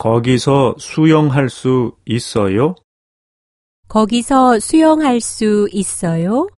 거기서 수영할 수 있어요? 거기서 수영할 수 있어요?